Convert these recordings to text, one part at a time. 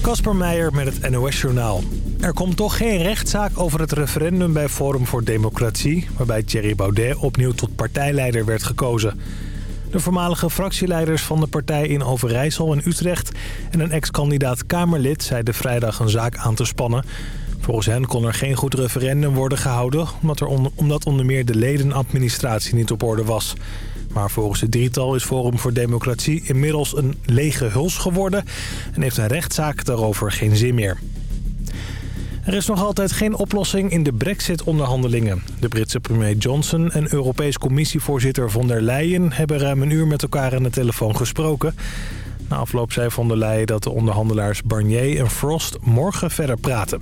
Kasper Meijer met het NOS-journaal. Er komt toch geen rechtszaak over het referendum bij Forum voor Democratie... waarbij Thierry Baudet opnieuw tot partijleider werd gekozen. De voormalige fractieleiders van de partij in Overijssel en Utrecht... en een ex-kandidaat Kamerlid zeiden vrijdag een zaak aan te spannen. Volgens hen kon er geen goed referendum worden gehouden... omdat, er omdat onder meer de ledenadministratie niet op orde was... Maar volgens het drietal is Forum voor Democratie inmiddels een lege huls geworden... en heeft een rechtszaak daarover geen zin meer. Er is nog altijd geen oplossing in de brexit-onderhandelingen. De Britse premier Johnson en Europees Commissievoorzitter von der Leyen... hebben ruim een uur met elkaar aan de telefoon gesproken. Na afloop zei von der Leyen dat de onderhandelaars Barnier en Frost morgen verder praten.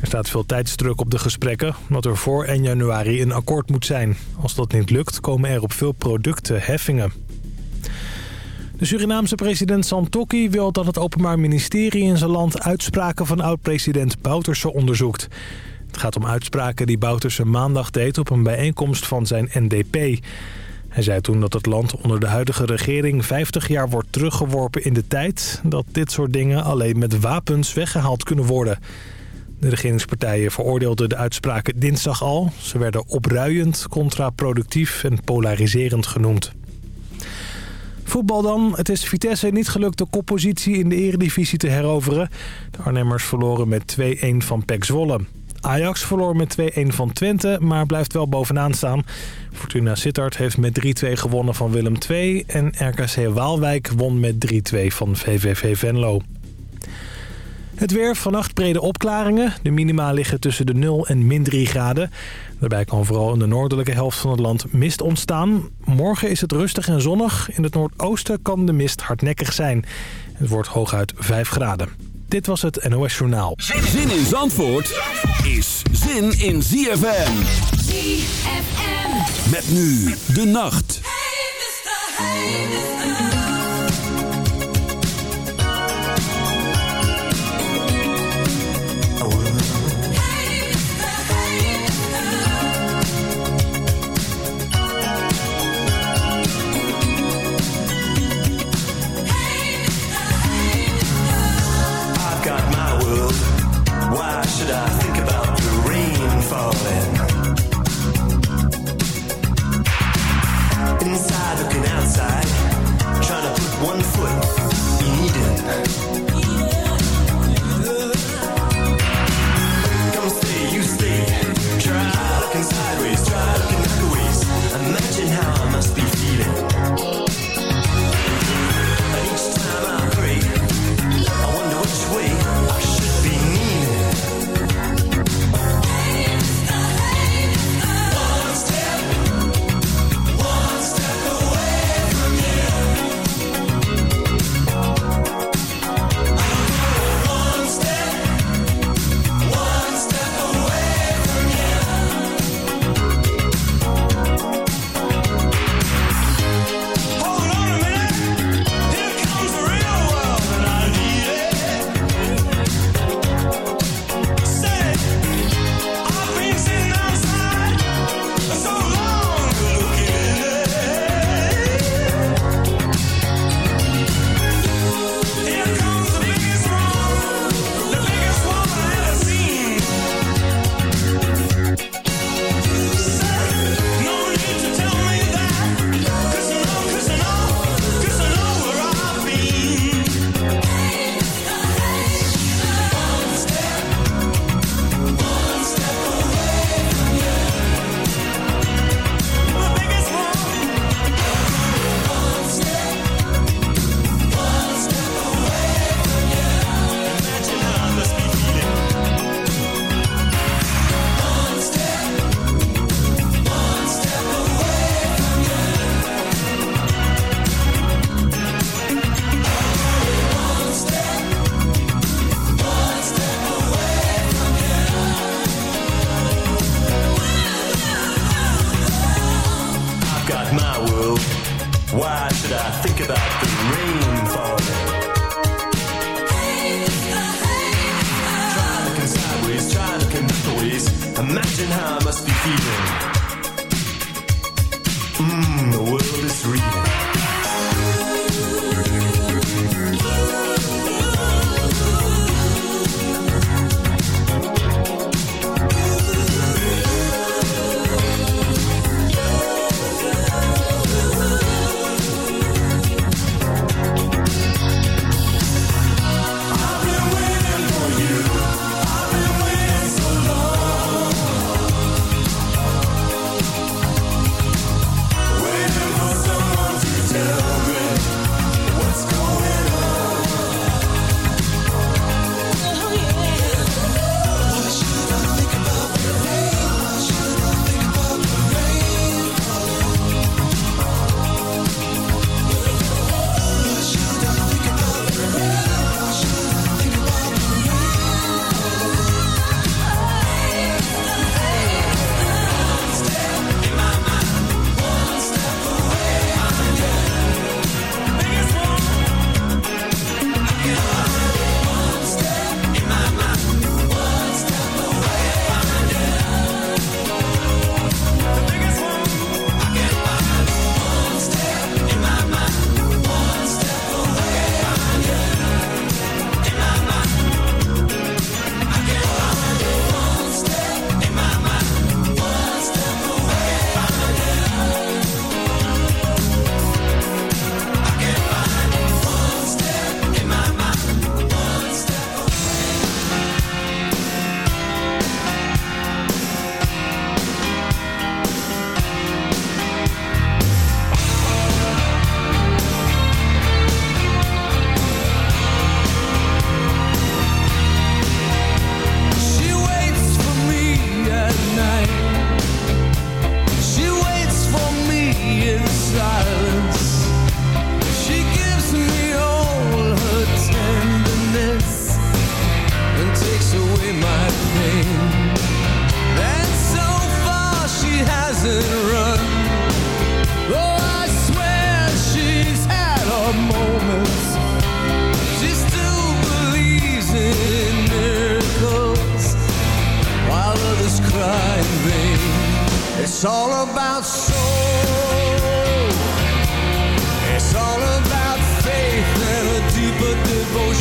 Er staat veel tijdsdruk op de gesprekken, omdat er voor 1 januari een akkoord moet zijn. Als dat niet lukt, komen er op veel producten heffingen. De Surinaamse president Santokki wil dat het Openbaar Ministerie in zijn land uitspraken van oud-president Bouterse onderzoekt. Het gaat om uitspraken die Bouterse maandag deed op een bijeenkomst van zijn NDP. Hij zei toen dat het land onder de huidige regering 50 jaar wordt teruggeworpen in de tijd... dat dit soort dingen alleen met wapens weggehaald kunnen worden. De regeringspartijen veroordeelden de uitspraken dinsdag al. Ze werden opruiend, contraproductief en polariserend genoemd. Voetbal dan. Het is Vitesse niet gelukt de koppositie in de eredivisie te heroveren. De Arnhemmers verloren met 2-1 van PEC Zwolle. Ajax verloor met 2-1 van Twente, maar blijft wel bovenaan staan. Fortuna Sittard heeft met 3-2 gewonnen van Willem II... en RKC Waalwijk won met 3-2 van VVV Venlo. Het weer, vannacht brede opklaringen. De minima liggen tussen de 0 en min 3 graden. Daarbij kan vooral in de noordelijke helft van het land mist ontstaan. Morgen is het rustig en zonnig. In het noordoosten kan de mist hardnekkig zijn. Het wordt hooguit 5 graden. Dit was het NOS Journaal. Zin in Zandvoort is zin in ZFM. ZFM. Met nu de nacht. Hey, mister, hey, mister.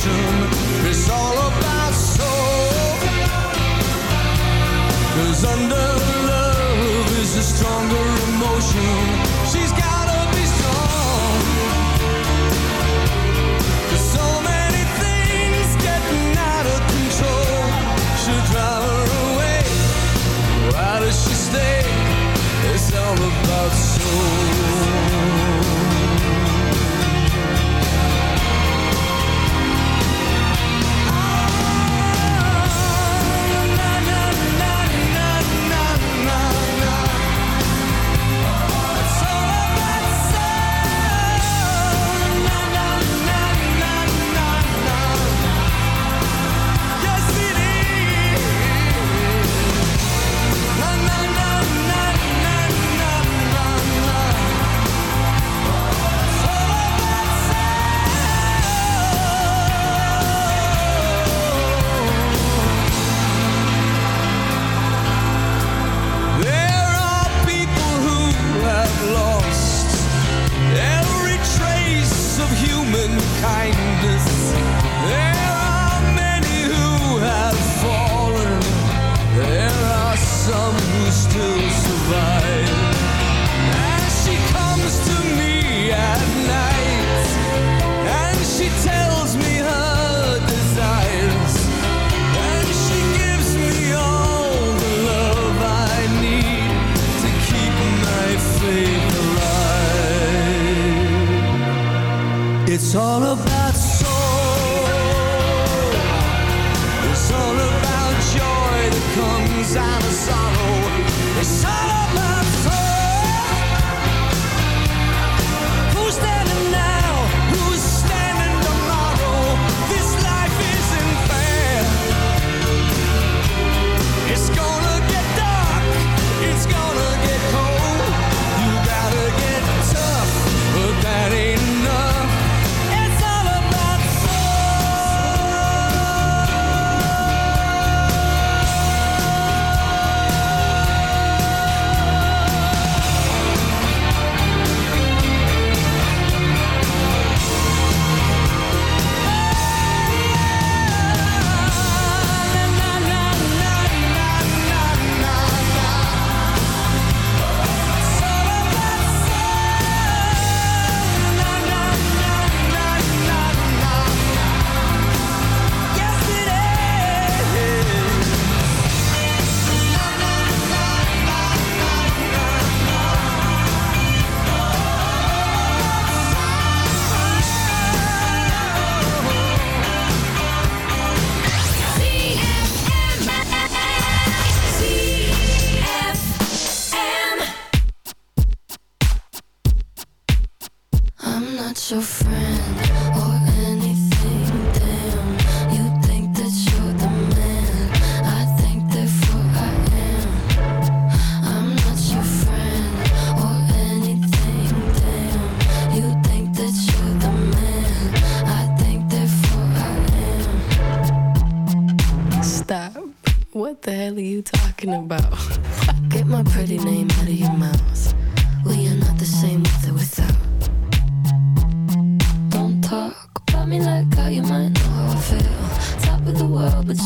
soon. It's all about soul. Cause under love is a stronger emotion. She's gotta be strong. There's so many things getting out of control. She'll drive her away. Why does she stay? It's all about soul.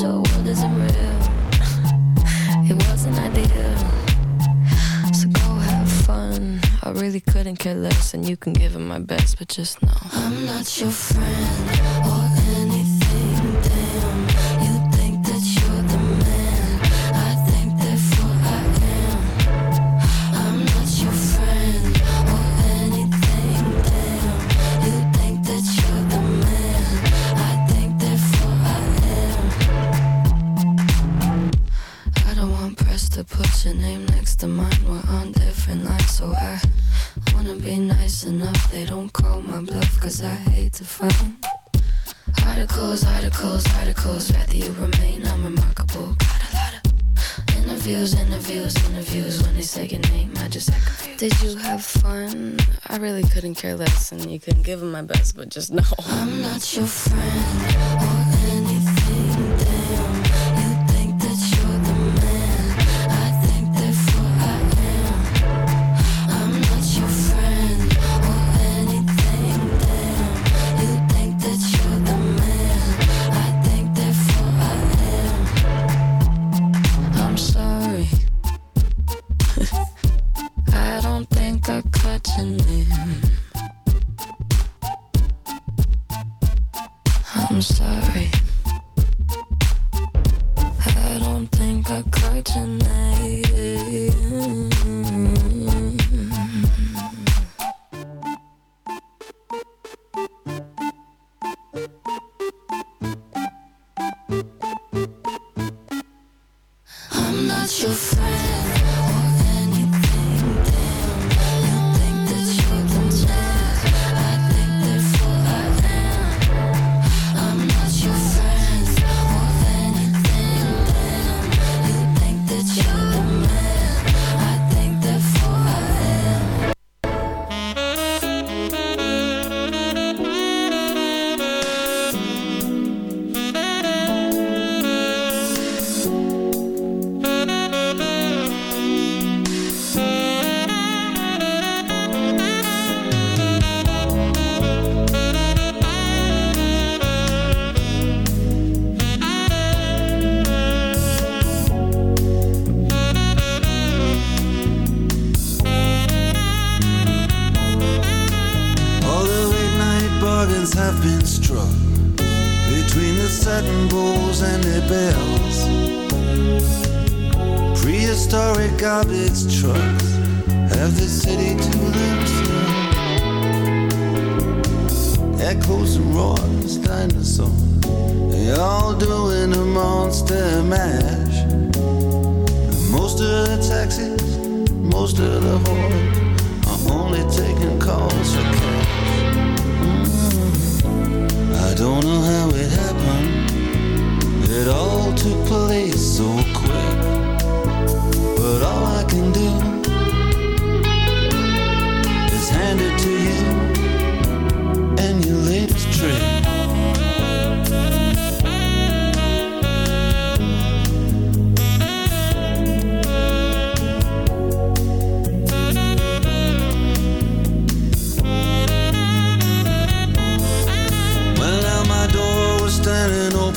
your world isn't real. it wasn't ideal. So go have fun. I really couldn't care less, and you can give it my best, but just know I'm not your friend. care and you can give them my best, but just know. I'm not your friend.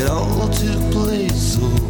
It all took place. so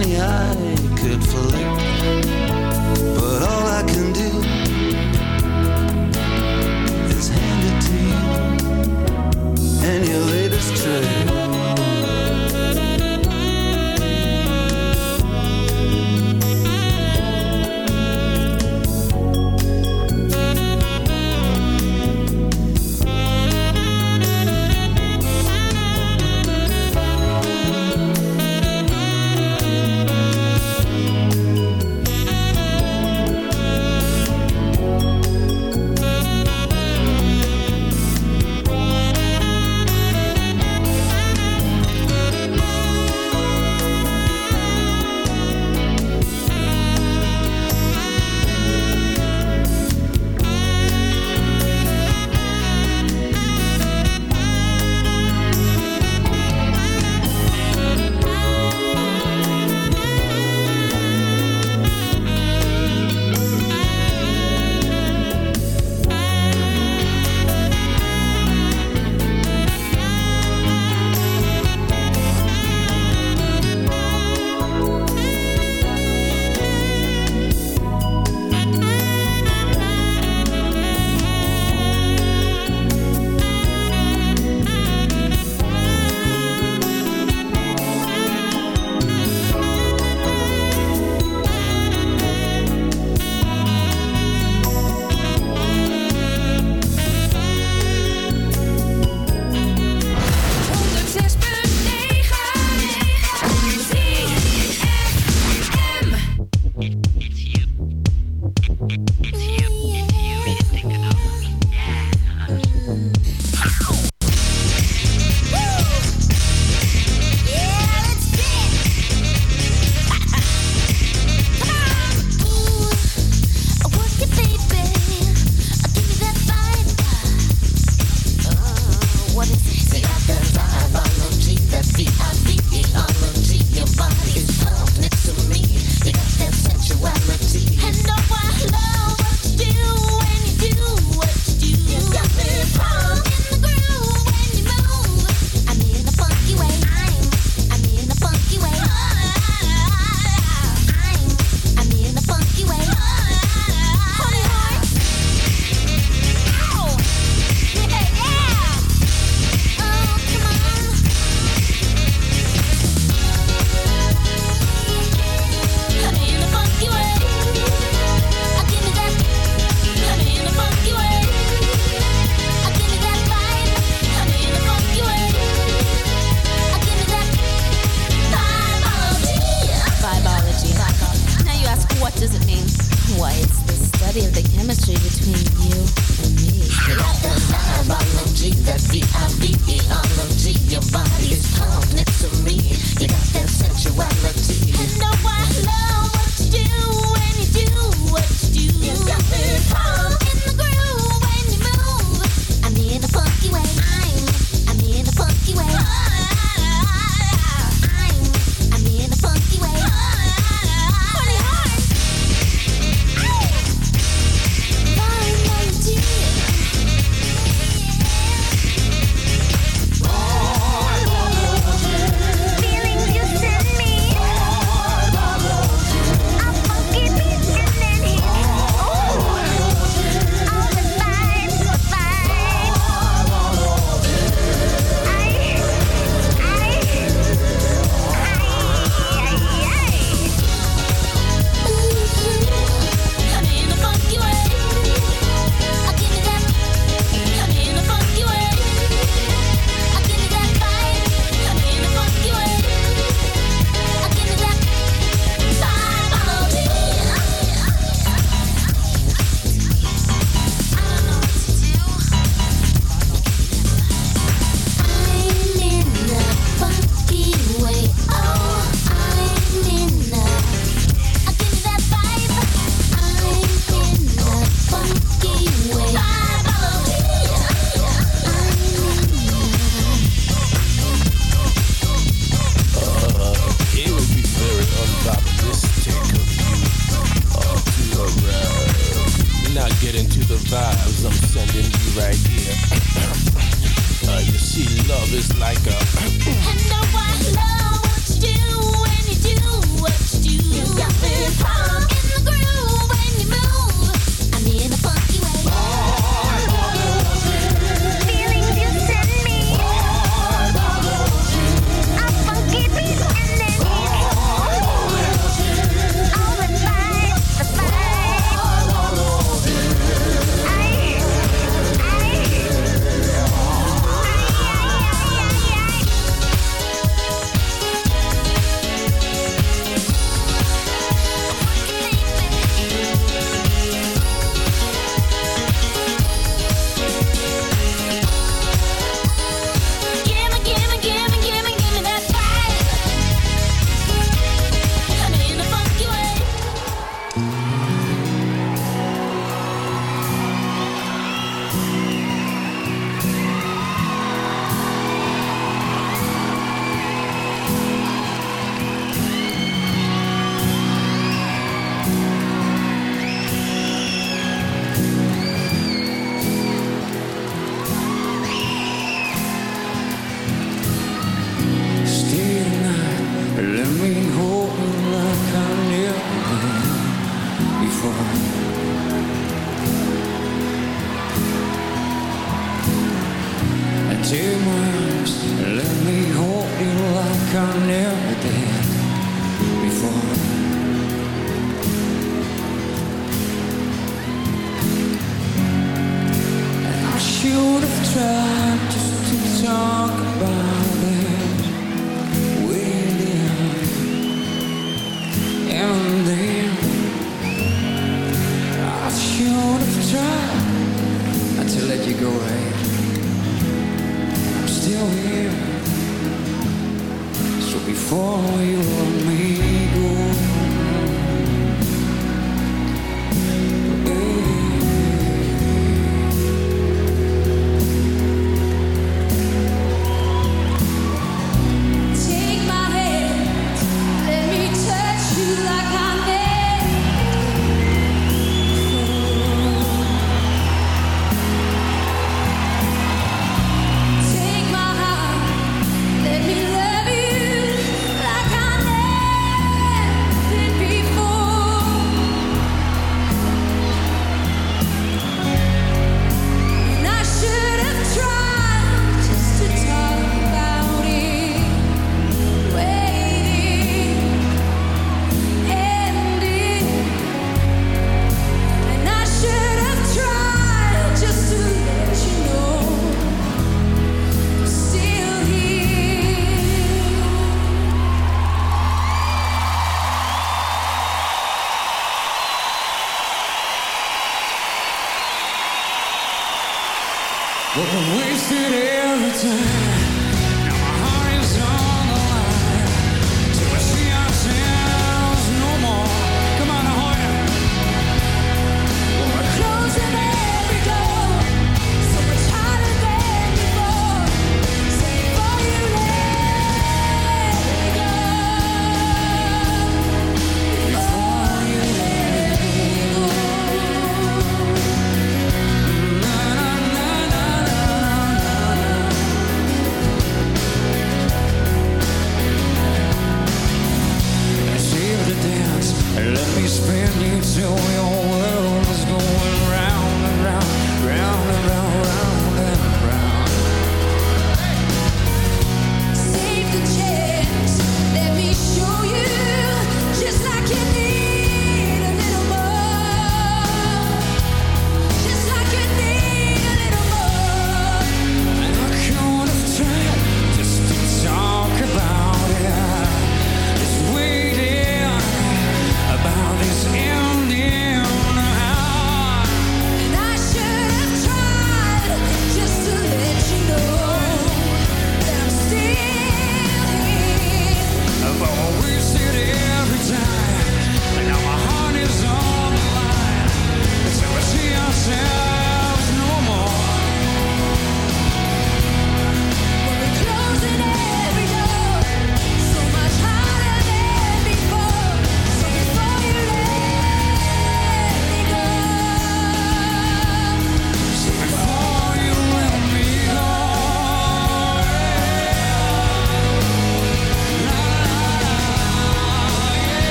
Eye could flick.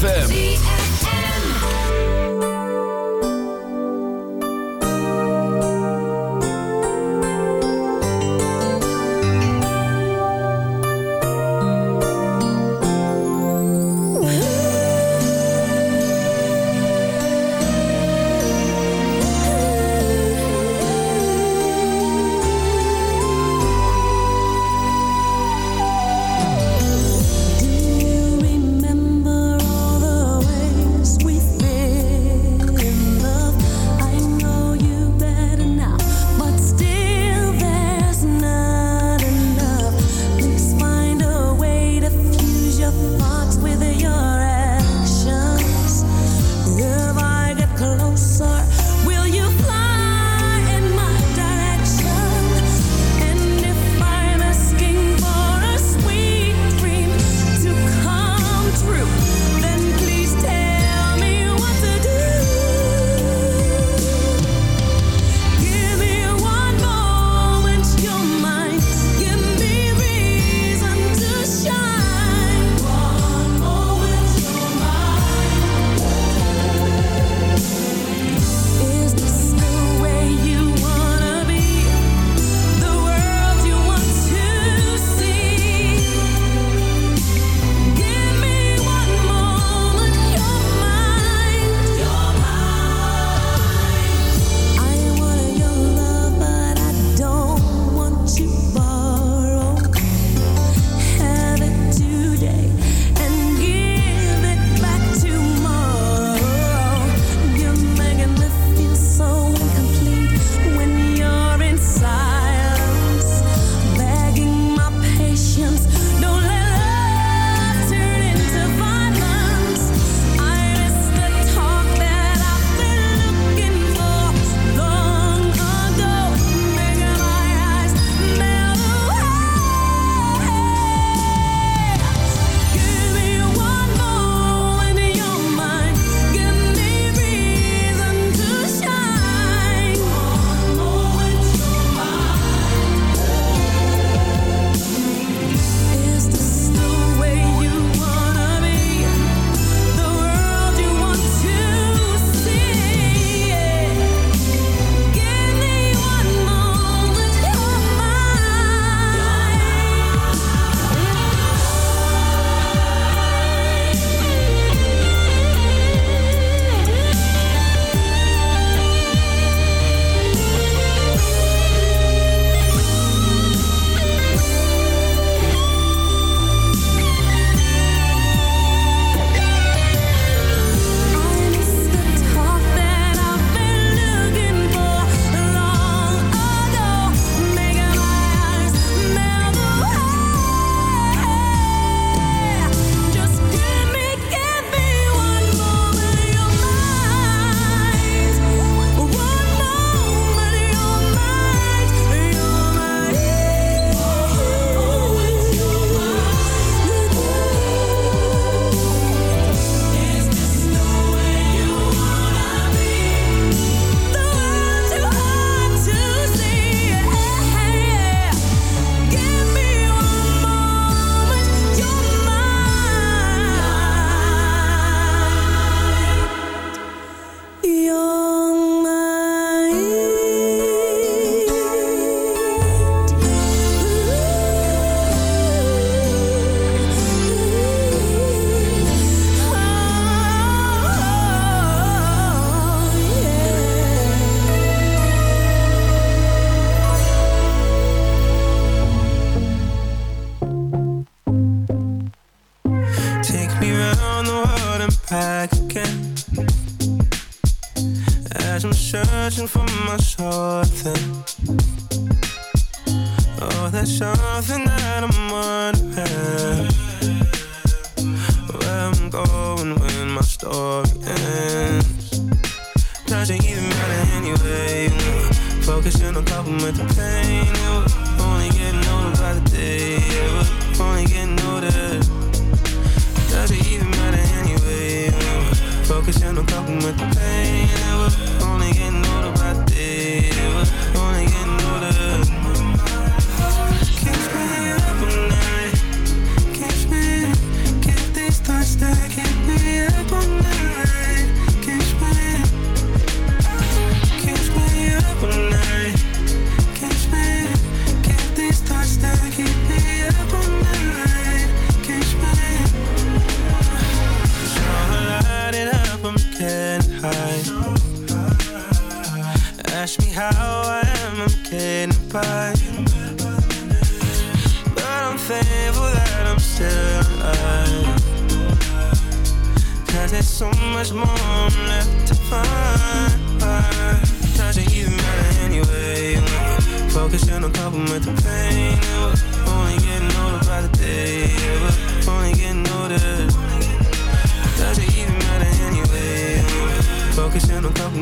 ZFM.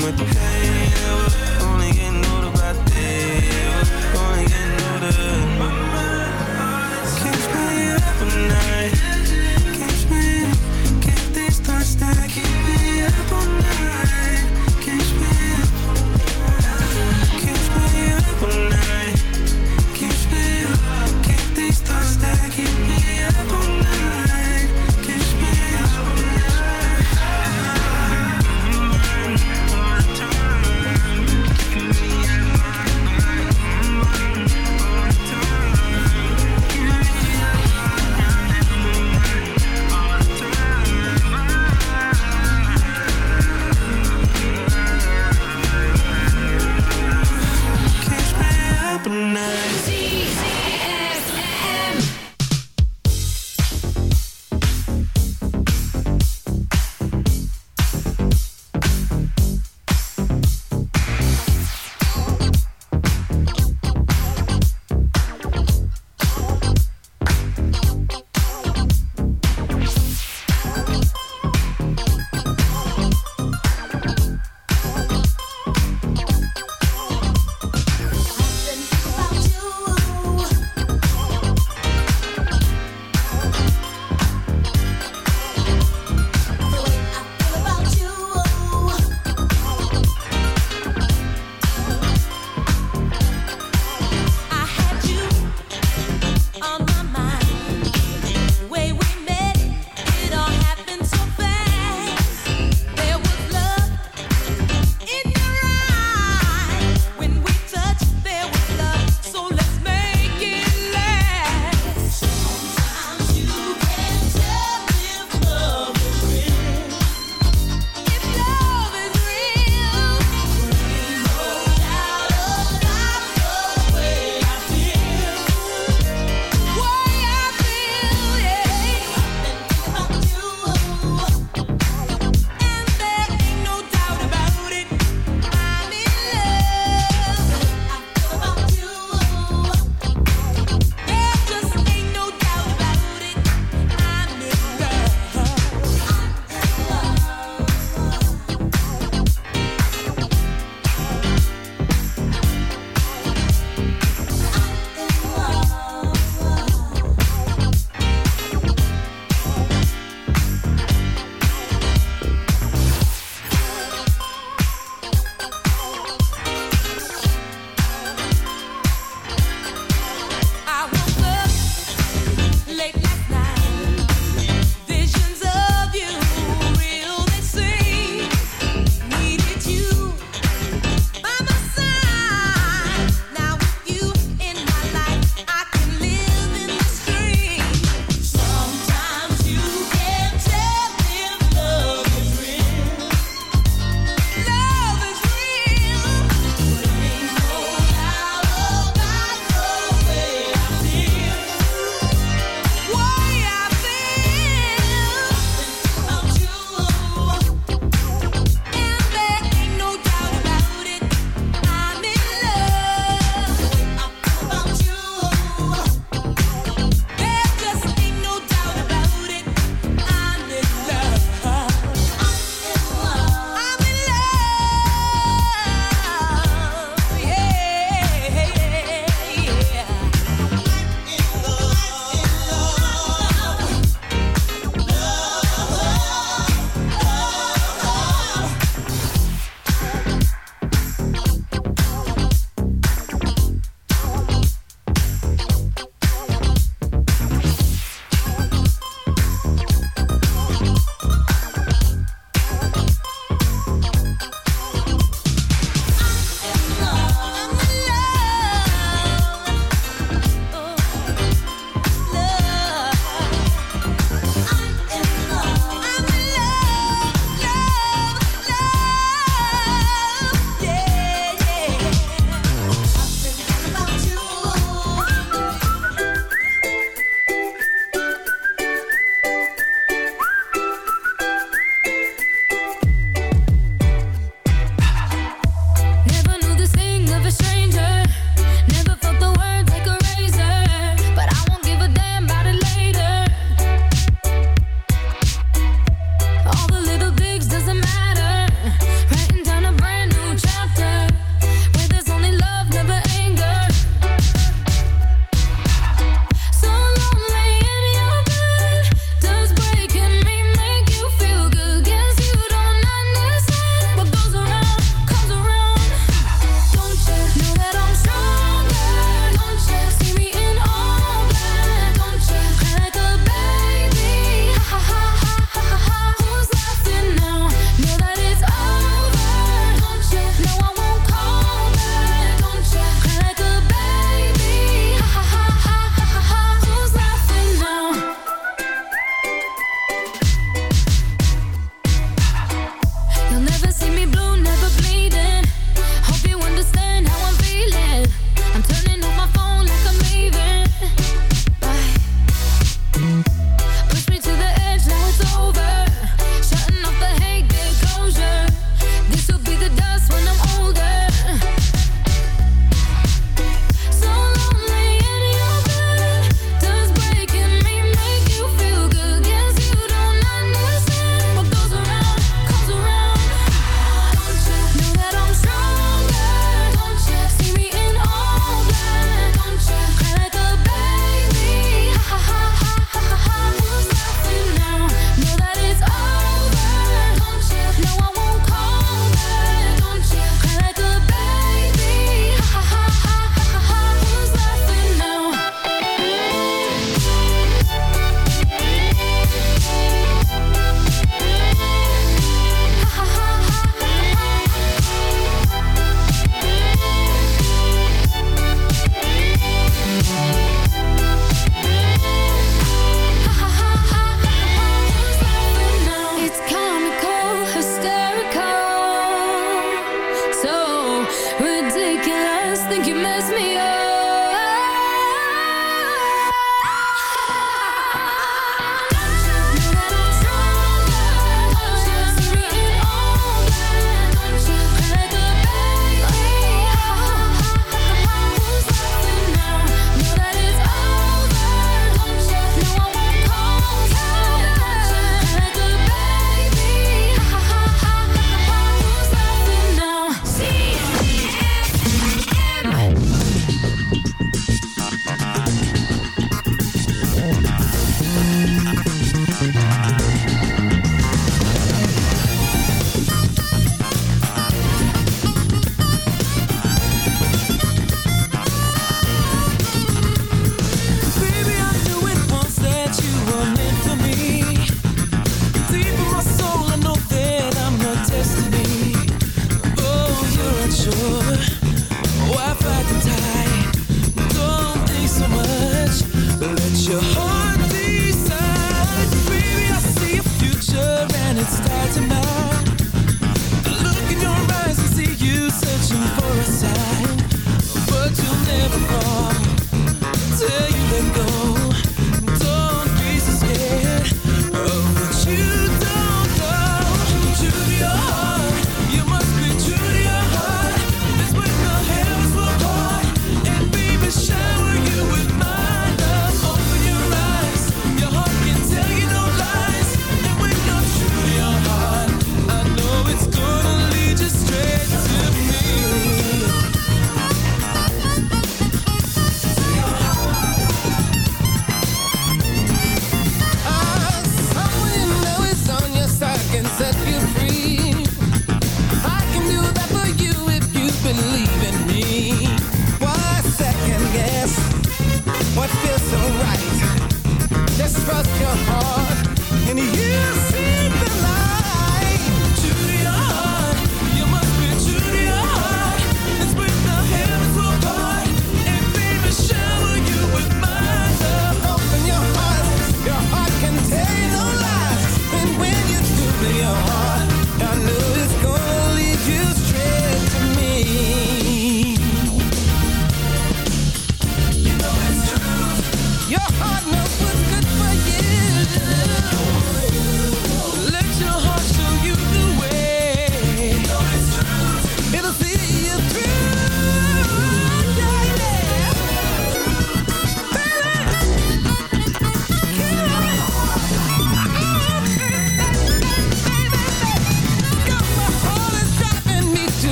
Focusing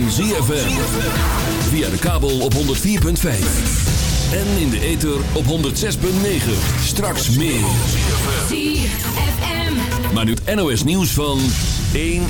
van ZFM. Via de kabel op 104.5. En in de ether op 106.9. Straks meer. ZFM. Maar nu het NOS nieuws van 1 uur.